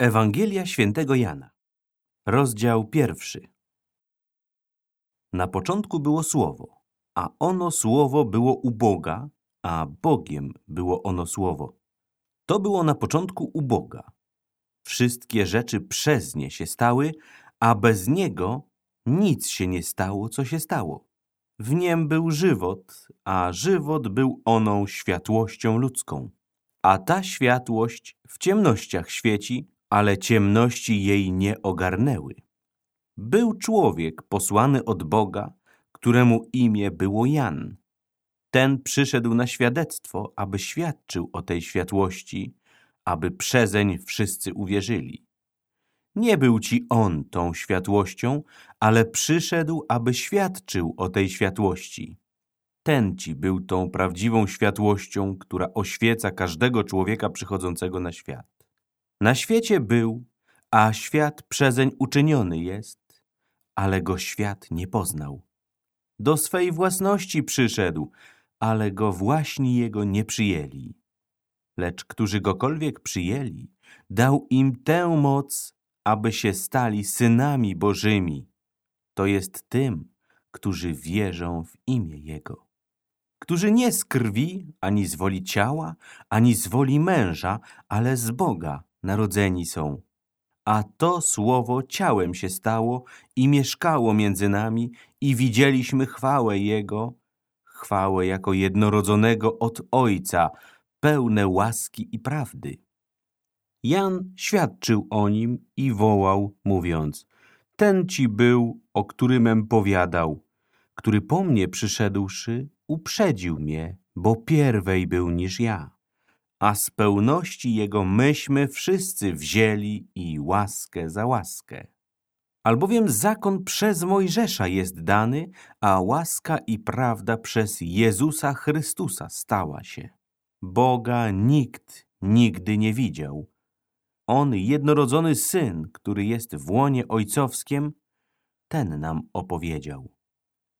Ewangelia świętego Jana, rozdział pierwszy. Na początku było Słowo, a ono Słowo było u Boga, a Bogiem było ono Słowo. To było na początku u Boga. Wszystkie rzeczy przez nie się stały, a bez Niego nic się nie stało, co się stało. W niem był żywot, a żywot był oną światłością ludzką. A ta światłość w ciemnościach świeci, ale ciemności jej nie ogarnęły. Był człowiek posłany od Boga, któremu imię było Jan. Ten przyszedł na świadectwo, aby świadczył o tej światłości, aby przezeń wszyscy uwierzyli. Nie był ci on tą światłością, ale przyszedł, aby świadczył o tej światłości. Ten ci był tą prawdziwą światłością, która oświeca każdego człowieka przychodzącego na świat. Na świecie był, a świat przezeń uczyniony jest, ale go świat nie poznał. Do swej własności przyszedł, ale go właśnie jego nie przyjęli. Lecz którzy gokolwiek przyjęli, dał im tę moc, aby się stali synami Bożymi. To jest tym, którzy wierzą w imię Jego. Którzy nie z krwi, ani z woli ciała, ani z woli męża, ale z Boga narodzeni są. A to słowo ciałem się stało i mieszkało między nami i widzieliśmy chwałę Jego, chwałę jako jednorodzonego od Ojca, pełne łaski i prawdy. Jan świadczył o nim i wołał, mówiąc, ten ci był, o którymem powiadał, który po mnie przyszedłszy, uprzedził mnie, bo pierwej był niż ja a z pełności Jego myśmy wszyscy wzięli i łaskę za łaskę. Albowiem zakon przez Mojżesza jest dany, a łaska i prawda przez Jezusa Chrystusa stała się. Boga nikt nigdy nie widział. On, jednorodzony Syn, który jest w łonie ojcowskim, ten nam opowiedział.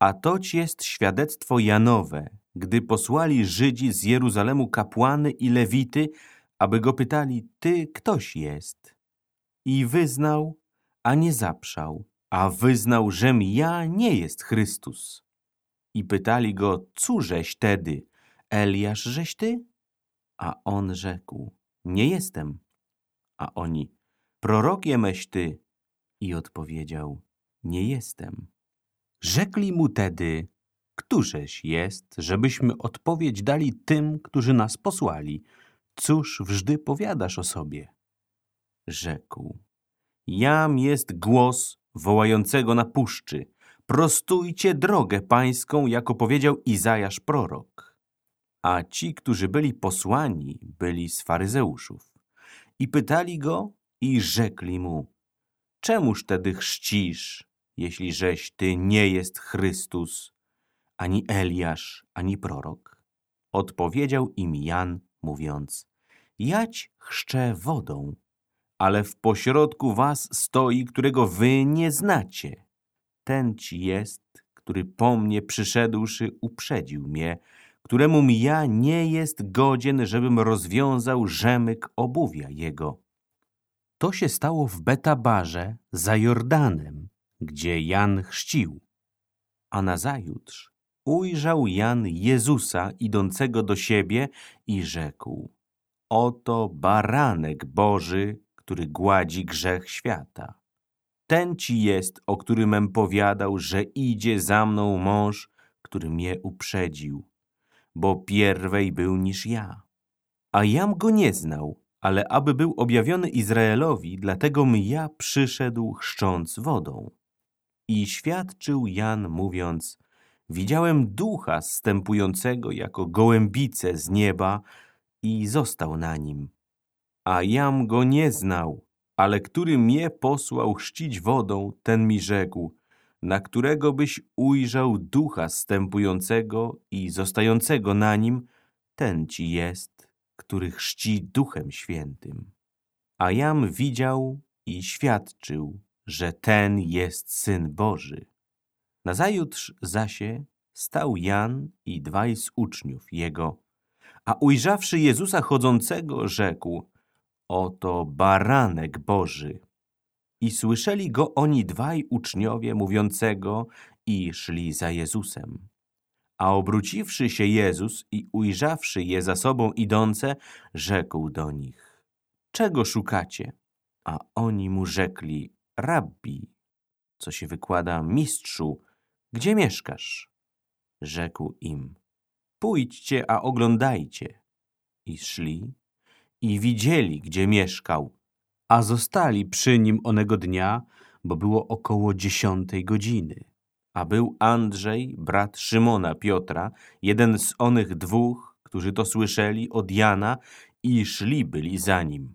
A toć jest świadectwo Janowe, gdy posłali Żydzi z Jeruzalemu kapłany i lewity, aby go pytali, ty ktoś jest? I wyznał, a nie zaprzał, a wyznał, żem ja nie jest Chrystus. I pytali go, cóżeś tedy, Eliasz żeś ty? A on rzekł, nie jestem. A oni, prorokiemeś ty? I odpowiedział, nie jestem. Rzekli mu tedy, Któżeś jest, żebyśmy odpowiedź dali tym, którzy nas posłali? Cóż wżdy powiadasz o sobie? Rzekł. Jam jest głos wołającego na puszczy. Prostujcie drogę pańską, jako powiedział Izajasz prorok. A ci, którzy byli posłani, byli z faryzeuszów. I pytali go i rzekli mu, czemuż tedy chrzcisz, jeśli żeś ty nie jest Chrystus, ani Eliasz, ani prorok? Odpowiedział im Jan, mówiąc, jać chrzczę wodą, ale w pośrodku was stoi, którego wy nie znacie. Ten ci jest, który po mnie przyszedłszy uprzedził mnie, któremu ja nie jest godzien, żebym rozwiązał rzemyk obuwia jego. To się stało w Betabarze za Jordanem, gdzie Jan chrzcił. A nazajutrz ujrzał Jan Jezusa idącego do siebie i rzekł Oto baranek Boży, który gładzi grzech świata. Ten ci jest, o którymem powiadał, że idzie za mną mąż, który mnie uprzedził, bo pierwej był niż ja. A jam go nie znał, ale aby był objawiony Izraelowi, dlatego mi ja przyszedł chrzcząc wodą. I świadczył Jan, mówiąc, Widziałem ducha stępującego jako gołębice z nieba i został na nim. A jam go nie znał, ale który mnie posłał chrzcić wodą, ten mi rzekł, na którego byś ujrzał ducha stępującego i zostającego na nim, ten ci jest, który chrzci duchem świętym. A jam widział i świadczył, że ten jest Syn Boży. Nazajutrz zasie stał Jan i dwaj z uczniów jego, a ujrzawszy Jezusa chodzącego, rzekł, oto baranek Boży. I słyszeli go oni dwaj uczniowie mówiącego i szli za Jezusem. A obróciwszy się Jezus i ujrzawszy je za sobą idące, rzekł do nich, czego szukacie? A oni mu rzekli, rabbi, co się wykłada mistrzu, gdzie mieszkasz? Rzekł im, pójdźcie, a oglądajcie. I szli i widzieli, gdzie mieszkał, a zostali przy nim onego dnia, bo było około dziesiątej godziny. A był Andrzej, brat Szymona Piotra, jeden z onych dwóch, którzy to słyszeli od Jana i szli byli za nim.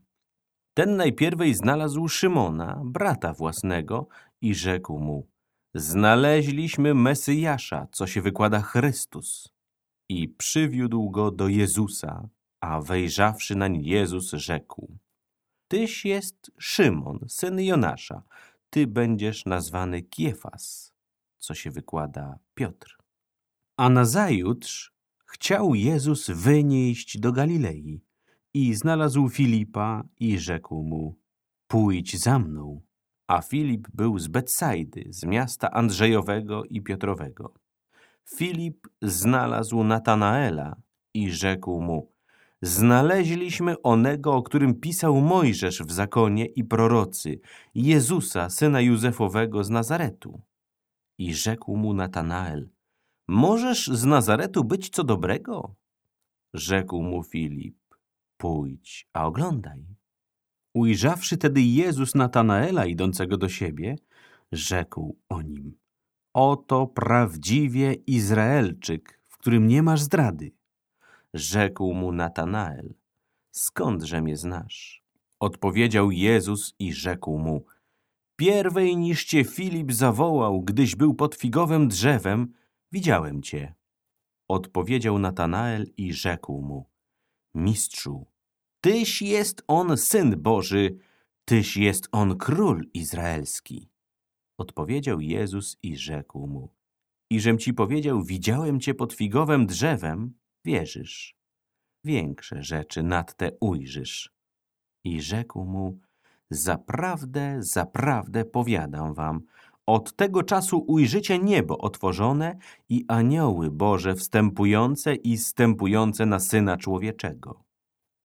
Ten najpierwej znalazł Szymona, brata własnego, i rzekł mu, znaleźliśmy Mesjasza, co się wykłada Chrystus. I przywiódł go do Jezusa, a wejrzawszy nań Jezus rzekł, Tyś jest Szymon, syn Jonasza, ty będziesz nazwany Kiefas, co się wykłada Piotr. A nazajutrz chciał Jezus wynieść do Galilei i znalazł Filipa i rzekł mu, pójdź za mną. A Filip był z Betsajdy, z miasta Andrzejowego i Piotrowego. Filip znalazł Natanaela i rzekł mu, znaleźliśmy onego, o którym pisał Mojżesz w zakonie i prorocy, Jezusa, syna Józefowego z Nazaretu. I rzekł mu Natanael, możesz z Nazaretu być co dobrego? Rzekł mu Filip, pójdź, a oglądaj. Ujrzawszy tedy Jezus Natanaela idącego do siebie, rzekł o nim, oto prawdziwie Izraelczyk, w którym nie masz zdrady. Rzekł mu Natanael, skądże mnie znasz? Odpowiedział Jezus i rzekł mu, pierwej niż cię Filip zawołał, gdyś był pod figowym drzewem, widziałem cię. Odpowiedział Natanael i rzekł mu, mistrzu, tyś jest on Syn Boży, tyś jest on Król Izraelski. Odpowiedział Jezus i rzekł mu, iżem ci powiedział, widziałem cię pod figowym drzewem, wierzysz. Większe rzeczy nad te ujrzysz. I rzekł mu, zaprawdę, zaprawdę powiadam wam, od tego czasu ujrzycie niebo otworzone i anioły Boże wstępujące i stępujące na Syna Człowieczego.